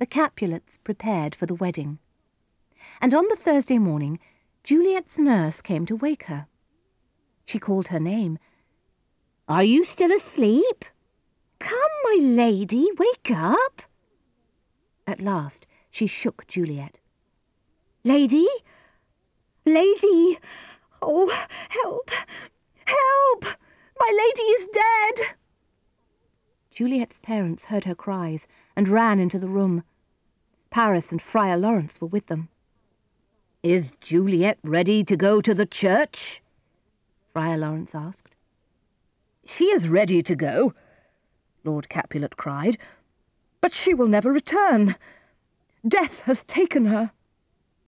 the Capulets prepared for the wedding. And on the Thursday morning, Juliet's nurse came to wake her. She called her name. Are you still asleep? Come, my lady, wake up. At last she shook Juliet. Lady? Lady! Oh, help! Help! My lady is dead! Juliet's parents heard her cries and ran into the room. Paris and Friar Lawrence were with them. Is Juliet ready to go to the church? Friar Lawrence asked. She is ready to go, Lord Capulet cried, but she will never return. Death has taken her.